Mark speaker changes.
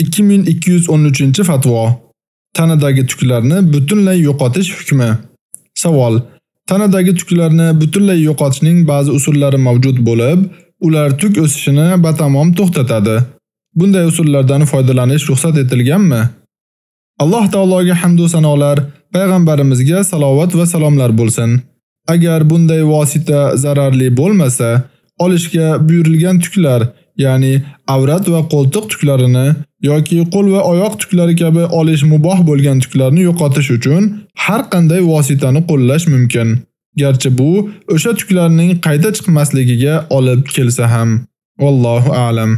Speaker 1: 2213-fatvo. Tanadagi tuklarni butunlay yo'qotish hukmi. Savol: Tanadagi tuklarni butunlay yo'qotishning ba'zi usullari mavjud bo'lib, ular tuk o'sishini batamom to'xtatadi. Bunday usullardan foydalanish ruxsat etilganmi? Alloh taologa hamd va sanolar, payg'ambarimizga salovat va salomlar bo'lsin. Agar bunday vosita zararli bo'lmasa, olishga buyurilgan tuklar, ya'ni avrat va qo'ltiq tuklarini yoki qo'l va oyoq tuklari kabi olish muboh bo'lgan tuklarni yo'qotish uchun har qanday vositani qo'llash mumkin. Garchi bu o'sha tuklarning qayta chiqmasligiga olib kelsa ham. Vallohu a'lam.